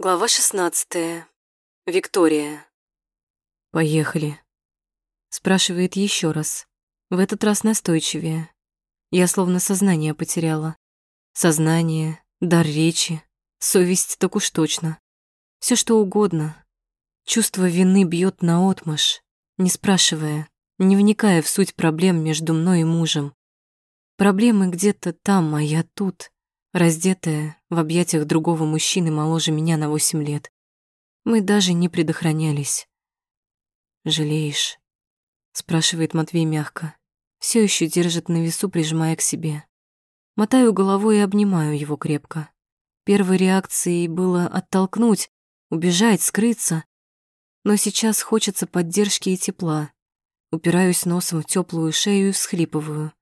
Глава 16. Виктория. «Поехали», — спрашивает еще раз. В этот раз настойчивее. Я словно сознание потеряла. Сознание, дар речи, совесть так уж точно. Все что угодно. Чувство вины бьет наотмашь, не спрашивая, не вникая в суть проблем между мной и мужем. Проблемы где-то там, а я тут раздетая в объятиях другого мужчины моложе меня на восемь лет. Мы даже не предохранялись. «Жалеешь?» — спрашивает Матвей мягко. Все еще держит на весу, прижимая к себе. Мотаю головой и обнимаю его крепко. Первой реакцией было оттолкнуть, убежать, скрыться. Но сейчас хочется поддержки и тепла. Упираюсь носом в теплую шею и всхлипываю.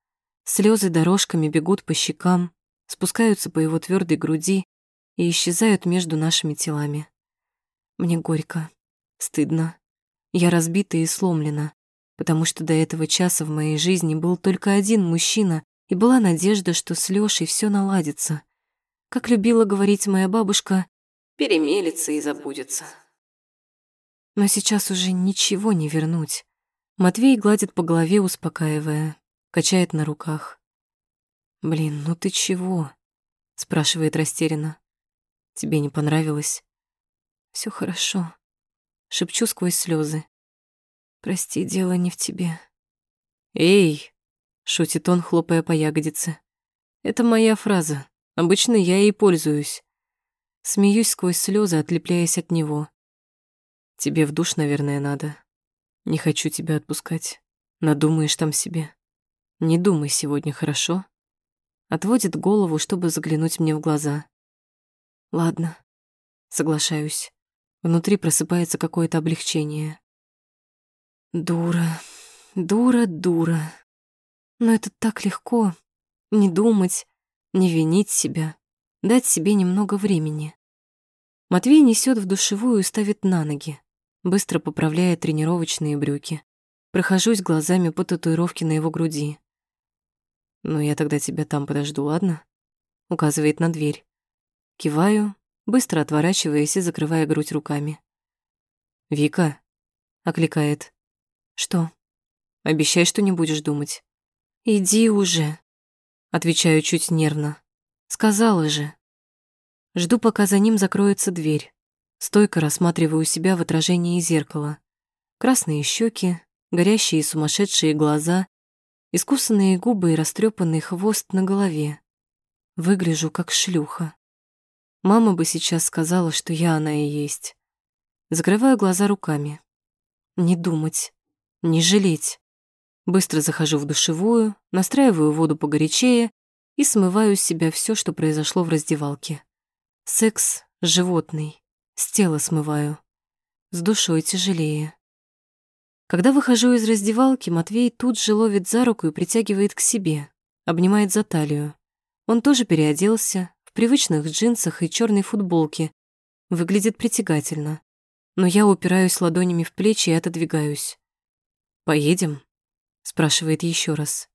Слезы дорожками бегут по щекам, спускаются по его твердой груди и исчезают между нашими телами. Мне горько, стыдно. Я разбита и сломлена, потому что до этого часа в моей жизни был только один мужчина, и была надежда, что с Лёшей всё наладится. Как любила говорить моя бабушка, перемелется и забудется. Но сейчас уже ничего не вернуть. Матвей гладит по голове, успокаивая, качает на руках. «Блин, ну ты чего?» — спрашивает растерянно. «Тебе не понравилось?» Все хорошо», — шепчу сквозь слезы. «Прости, дело не в тебе». «Эй!» — шутит он, хлопая по ягодице. «Это моя фраза. Обычно я ей пользуюсь». Смеюсь сквозь слезы, отлепляясь от него. «Тебе в душ, наверное, надо. Не хочу тебя отпускать. Надумаешь там себе. Не думай сегодня, хорошо?» Отводит голову, чтобы заглянуть мне в глаза. Ладно, соглашаюсь. Внутри просыпается какое-то облегчение. Дура, дура, дура. Но это так легко. Не думать, не винить себя, дать себе немного времени. Матвей несет в душевую и ставит на ноги, быстро поправляя тренировочные брюки. Прохожусь глазами по татуировке на его груди. «Ну, я тогда тебя там подожду, ладно?» Указывает на дверь. Киваю, быстро отворачиваясь и закрывая грудь руками. «Вика?» — окликает. «Что?» «Обещай, что не будешь думать». «Иди уже», — отвечаю чуть нервно. «Сказала же». Жду, пока за ним закроется дверь. Стойко рассматриваю себя в отражении зеркала. Красные щеки, горящие сумасшедшие глаза искусанные губы и растрепанный хвост на голове. Выгляжу как шлюха. Мама бы сейчас сказала, что я она и есть. Закрываю глаза руками. Не думать, не жалеть. Быстро захожу в душевую, настраиваю воду погорячее и смываю с себя все, что произошло в раздевалке. Секс животный, с тела смываю. С душой тяжелее. Когда выхожу из раздевалки, Матвей тут же ловит за руку и притягивает к себе, обнимает за талию. Он тоже переоделся, в привычных джинсах и черной футболке. Выглядит притягательно. Но я упираюсь ладонями в плечи и отодвигаюсь. «Поедем?» — спрашивает еще раз.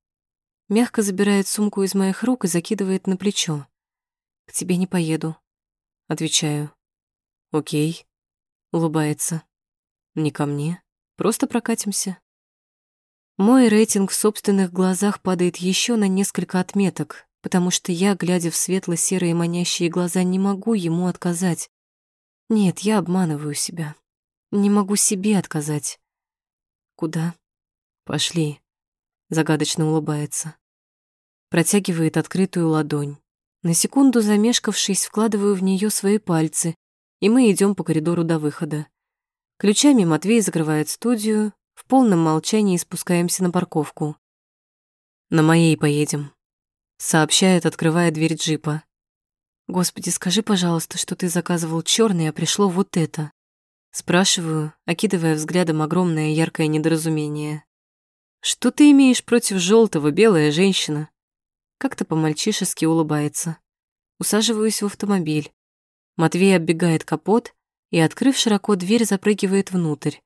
Мягко забирает сумку из моих рук и закидывает на плечо. «К тебе не поеду», — отвечаю. «Окей», — улыбается. «Не ко мне?» Просто прокатимся. Мой рейтинг в собственных глазах падает еще на несколько отметок, потому что я, глядя в светло-серые манящие глаза, не могу ему отказать. Нет, я обманываю себя. Не могу себе отказать. Куда? Пошли. Загадочно улыбается. Протягивает открытую ладонь. На секунду замешкавшись, вкладываю в нее свои пальцы, и мы идем по коридору до выхода. Ключами Матвей закрывает студию, в полном молчании спускаемся на парковку. «На моей поедем», — сообщает, открывая дверь джипа. «Господи, скажи, пожалуйста, что ты заказывал черный, а пришло вот это». Спрашиваю, окидывая взглядом огромное яркое недоразумение. «Что ты имеешь против желтого, белая женщина?» Как-то по-мальчишески улыбается. Усаживаюсь в автомобиль. Матвей оббегает капот и, открыв широко дверь, запрыгивает внутрь.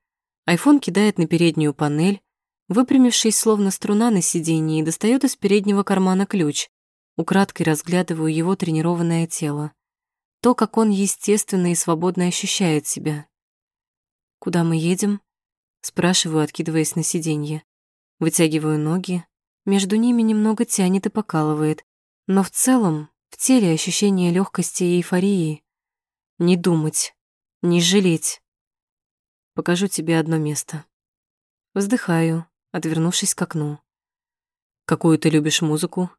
Айфон кидает на переднюю панель, выпрямившись, словно струна на сиденье, и достает из переднего кармана ключ. Украдкой разглядываю его тренированное тело. то, как он естественно и свободно ощущает себя. «Куда мы едем?» Спрашиваю, откидываясь на сиденье. Вытягиваю ноги. Между ними немного тянет и покалывает. Но в целом в теле ощущение легкости и эйфории. Не думать, не жалеть. Покажу тебе одно место. Вздыхаю, отвернувшись к окну. «Какую ты любишь музыку?»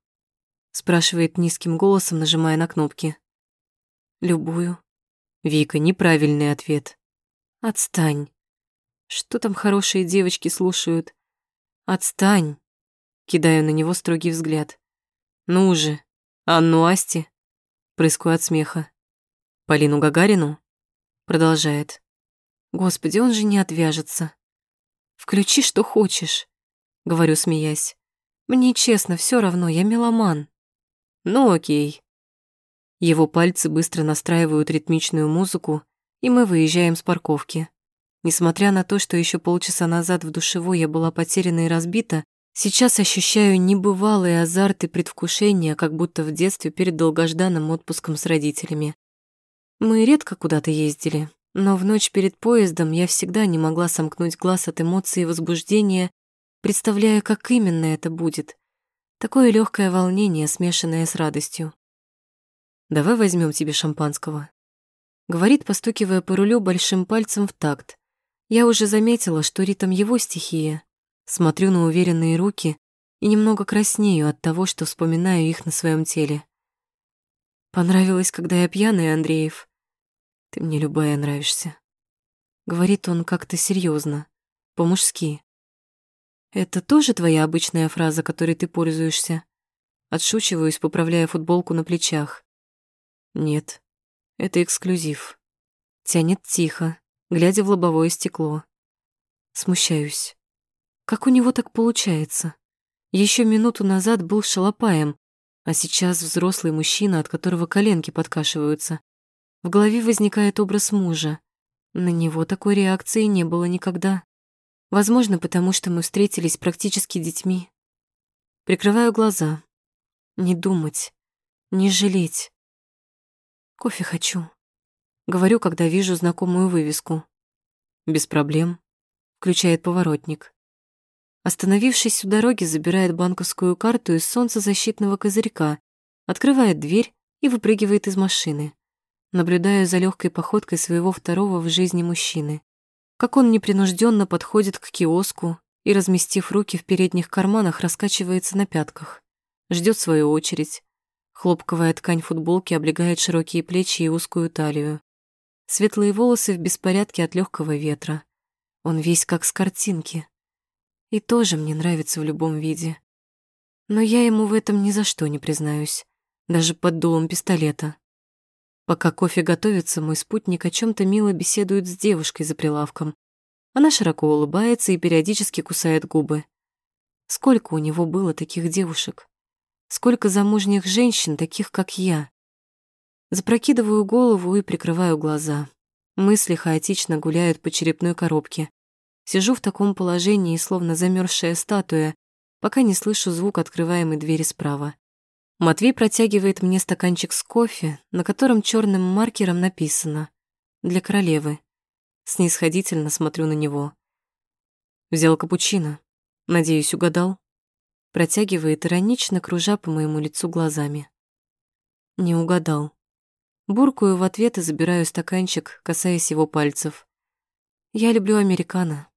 спрашивает низким голосом, нажимая на кнопки. «Любую». Вика, неправильный ответ. «Отстань». Что там хорошие девочки слушают? Отстань. Кидаю на него строгий взгляд. Ну же, Анну Асти. Прыскаю от смеха. Полину Гагарину? Продолжает. Господи, он же не отвяжется. Включи, что хочешь, говорю, смеясь. Мне честно, все равно, я меломан. Ну окей. Его пальцы быстро настраивают ритмичную музыку, и мы выезжаем с парковки. Несмотря на то, что еще полчаса назад в душевой я была потеряна и разбита, сейчас ощущаю небывалый азарт и предвкушение, как будто в детстве перед долгожданным отпуском с родителями. Мы редко куда-то ездили, но в ночь перед поездом я всегда не могла сомкнуть глаз от эмоций и возбуждения, представляя, как именно это будет. Такое легкое волнение, смешанное с радостью. «Давай возьмем тебе шампанского», — говорит, постукивая по рулю большим пальцем в такт. Я уже заметила, что ритм его стихия. Смотрю на уверенные руки и немного краснею от того, что вспоминаю их на своем теле. Понравилось, когда я пьяный, Андреев. Ты мне любая нравишься. Говорит он как-то серьезно, по-мужски. Это тоже твоя обычная фраза, которой ты пользуешься? Отшучиваюсь, поправляя футболку на плечах. Нет, это эксклюзив. Тянет тихо, глядя в лобовое стекло. Смущаюсь. Как у него так получается? Еще минуту назад был шалопаем, а сейчас взрослый мужчина, от которого коленки подкашиваются. В голове возникает образ мужа. На него такой реакции не было никогда. Возможно, потому что мы встретились практически детьми. Прикрываю глаза. Не думать, не жалеть. Кофе хочу. Говорю, когда вижу знакомую вывеску. Без проблем. Включает поворотник. Остановившись у дороги, забирает банковскую карту из солнцезащитного козырька, открывает дверь и выпрыгивает из машины. Наблюдаю за легкой походкой своего второго в жизни мужчины. Как он непринужденно подходит к киоску и, разместив руки в передних карманах, раскачивается на пятках. Ждет свою очередь. Хлопковая ткань футболки облегает широкие плечи и узкую талию. Светлые волосы в беспорядке от легкого ветра. Он весь как с картинки. И тоже мне нравится в любом виде. Но я ему в этом ни за что не признаюсь, даже под дулом пистолета. Пока кофе готовится, мой спутник о чем то мило беседует с девушкой за прилавком. Она широко улыбается и периодически кусает губы. Сколько у него было таких девушек? Сколько замужних женщин, таких как я? Запрокидываю голову и прикрываю глаза. Мысли хаотично гуляют по черепной коробке. Сижу в таком положении, словно замерзшая статуя, пока не слышу звук открываемой двери справа. Матвей протягивает мне стаканчик с кофе, на котором черным маркером написано «Для королевы». Снисходительно смотрю на него. Взял капучино. Надеюсь, угадал? Протягивает иронично, кружа по моему лицу глазами. Не угадал. Буркую в ответ и забираю стаканчик, касаясь его пальцев. Я люблю американо.